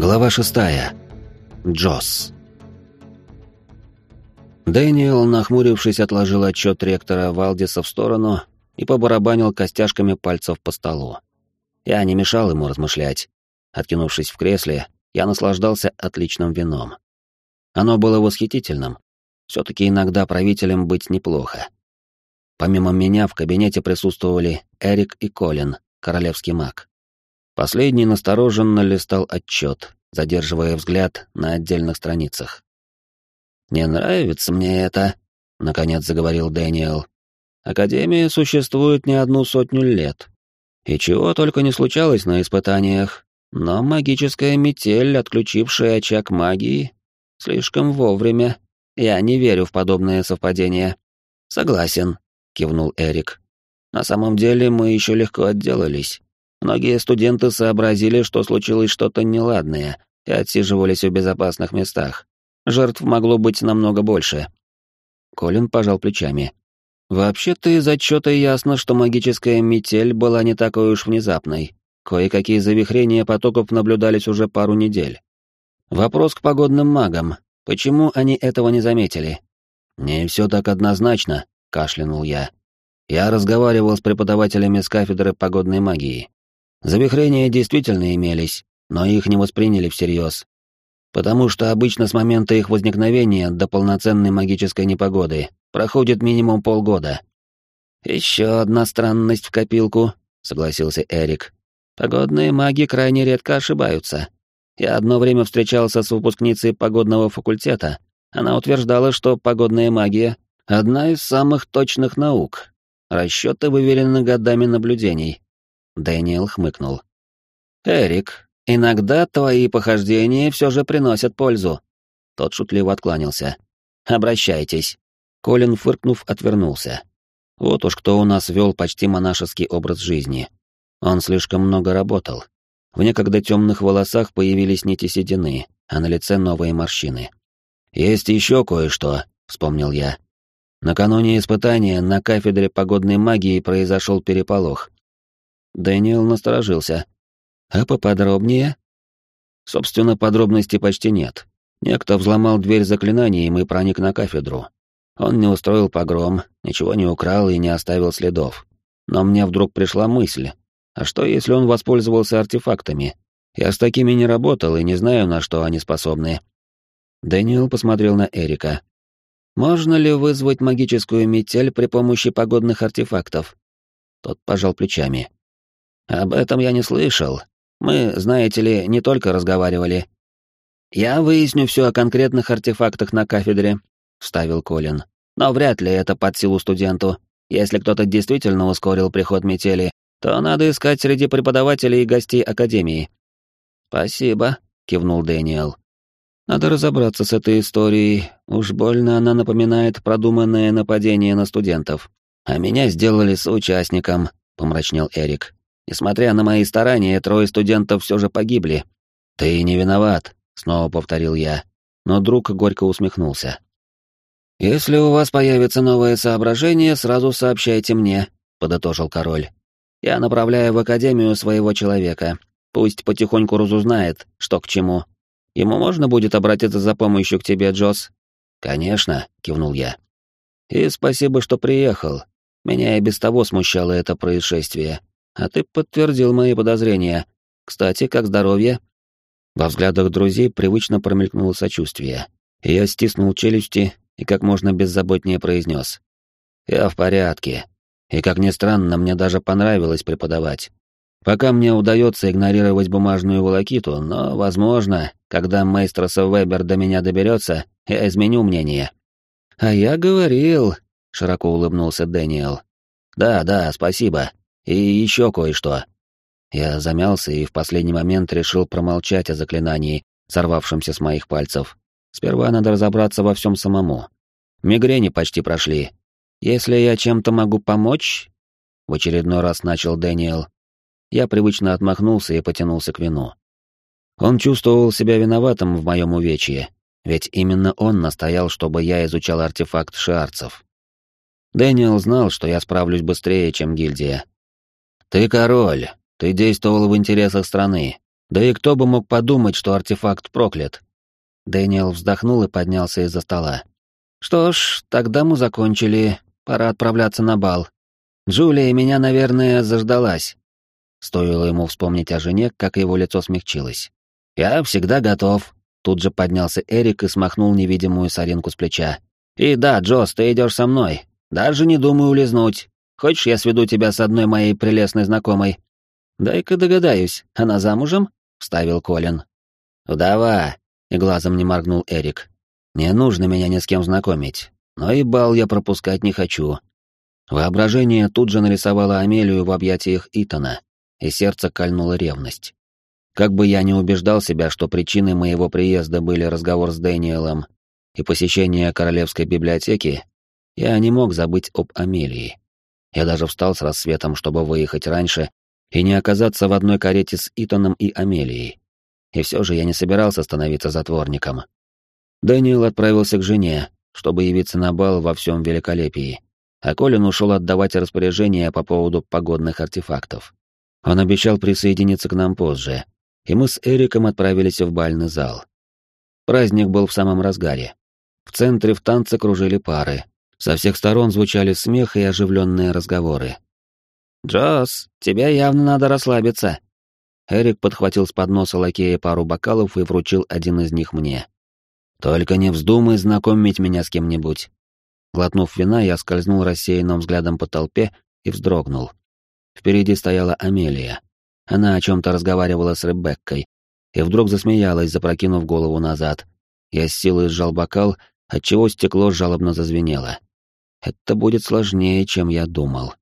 Глава шестая. Джосс. Дэниел, нахмурившись, отложил отчет ректора Валдиса в сторону и побарабанил костяшками пальцев по столу. Я не мешал ему размышлять. Откинувшись в кресле, я наслаждался отличным вином. Оно было восхитительным. Все-таки иногда правителем быть неплохо. Помимо меня в кабинете присутствовали Эрик и Колин, королевский маг. Последний настороженно листал отчет, задерживая взгляд на отдельных страницах. «Не нравится мне это», — наконец заговорил Дэниел. «Академия существует не одну сотню лет. И чего только не случалось на испытаниях, но магическая метель, отключившая очаг магии, слишком вовремя. Я не верю в подобные совпадения». «Согласен», — кивнул Эрик. «На самом деле мы еще легко отделались. Многие студенты сообразили, что случилось что-то неладное, и отсиживались в безопасных местах. Жертв могло быть намного больше. Колин пожал плечами. Вообще-то из отчета ясно, что магическая метель была не такой уж внезапной. Кое-какие завихрения потоков наблюдались уже пару недель. Вопрос к погодным магам. Почему они этого не заметили? Не все так однозначно, кашлянул я. Я разговаривал с преподавателями с кафедры погодной магии. Завихрения действительно имелись, но их не восприняли всерьез. Потому что обычно с момента их возникновения до полноценной магической непогоды проходит минимум полгода. «Еще одна странность в копилку», — согласился Эрик. «Погодные маги крайне редко ошибаются. Я одно время встречался с выпускницей погодного факультета. Она утверждала, что погодная магия — одна из самых точных наук. Расчеты выверены годами наблюдений. Дэниел хмыкнул. «Эрик, иногда твои похождения все же приносят пользу». Тот шутливо откланялся. «Обращайтесь». Колин, фыркнув, отвернулся. Вот уж кто у нас вел почти монашеский образ жизни. Он слишком много работал. В некогда темных волосах появились нити седины, а на лице новые морщины. «Есть еще кое-что», — вспомнил я. Накануне испытания на кафедре погодной магии произошел переполох. Дэниел насторожился. «А поподробнее?» Собственно, подробностей почти нет. Некто взломал дверь заклинанием и проник на кафедру. Он не устроил погром, ничего не украл и не оставил следов. Но мне вдруг пришла мысль, а что если он воспользовался артефактами? Я с такими не работал и не знаю, на что они способны. Дэниел посмотрел на Эрика. «Можно ли вызвать магическую метель при помощи погодных артефактов?» Тот пожал плечами. Об этом я не слышал. Мы, знаете ли, не только разговаривали. Я выясню все о конкретных артефактах на кафедре, вставил Колин. Но вряд ли это под силу студенту. Если кто-то действительно ускорил приход метели, то надо искать среди преподавателей и гостей академии. Спасибо, кивнул Дэниел. Надо разобраться с этой историей. Уж больно она напоминает продуманное нападение на студентов. А меня сделали соучастником, помрачнел Эрик. Несмотря на мои старания, трое студентов все же погибли. Ты не виноват, снова повторил я, но друг горько усмехнулся. Если у вас появится новое соображение, сразу сообщайте мне, подытожил король. Я направляю в академию своего человека. Пусть потихоньку разузнает, что к чему. Ему можно будет обратиться за помощью к тебе, Джосс? Конечно, кивнул я. И спасибо, что приехал. Меня и без того смущало это происшествие а ты подтвердил мои подозрения. Кстати, как здоровье?» Во взглядах друзей привычно промелькнуло сочувствие. Я стиснул челюсти и как можно беззаботнее произнес. «Я в порядке. И, как ни странно, мне даже понравилось преподавать. Пока мне удается игнорировать бумажную волокиту, но, возможно, когда Мейстросов Вебер до меня доберется, я изменю мнение». «А я говорил», — широко улыбнулся Дэниел. «Да, да, спасибо. И еще кое-что. Я замялся и в последний момент решил промолчать о заклинании, сорвавшемся с моих пальцев. Сперва надо разобраться во всем самому. Мигрени почти прошли. Если я чем-то могу помочь... В очередной раз начал Дэниел. Я привычно отмахнулся и потянулся к вину. Он чувствовал себя виноватым в моем увечье, ведь именно он настоял, чтобы я изучал артефакт шиарцев. Дэниел знал, что я справлюсь быстрее, чем гильдия, «Ты король, ты действовал в интересах страны, Да и кто бы мог подумать, что артефакт проклят? Дэниел вздохнул и поднялся из-за стола. Что ж, тогда мы закончили. Пора отправляться на бал. Джулия меня, наверное, заждалась. Стоило ему вспомнить о жене, как его лицо смягчилось. «Я всегда готов», — тут же поднялся Эрик и смахнул невидимую соринку с плеча. «И да, Джос, ты идешь со мной. Даже не думаю улизнуть. Хочешь, я сведу тебя с одной моей прелестной знакомой?» «Дай-ка догадаюсь, она замужем?» — вставил Колин. «Вдова», — и глазом не моргнул Эрик. «Не нужно меня ни с кем знакомить, но и бал я пропускать не хочу». Воображение тут же нарисовало Амелию в объятиях Итана, и сердце кольнула ревность. Как бы я ни убеждал себя, что причиной моего приезда были разговор с Дэниелом и посещение Королевской библиотеки, я не мог забыть об Амелии. Я даже встал с рассветом, чтобы выехать раньше и не оказаться в одной карете с Итаном и Амелией. И все же я не собирался становиться затворником. Дэниел отправился к жене, чтобы явиться на бал во всем великолепии, а Колин ушел отдавать распоряжения по поводу погодных артефактов. Он обещал присоединиться к нам позже, и мы с Эриком отправились в бальный зал. Праздник был в самом разгаре. В центре в танце кружили пары. Со всех сторон звучали смех и оживленные разговоры. «Джосс, тебе явно надо расслабиться». Эрик подхватил с подноса лакея пару бокалов и вручил один из них мне. «Только не вздумай знакомить меня с кем-нибудь». Глотнув вина, я скользнул рассеянным взглядом по толпе и вздрогнул. Впереди стояла Амелия. Она о чем-то разговаривала с Ребеккой и вдруг засмеялась, запрокинув голову назад. Я с силой сжал бокал, отчего стекло жалобно зазвенело. Это будет сложнее, чем я думал.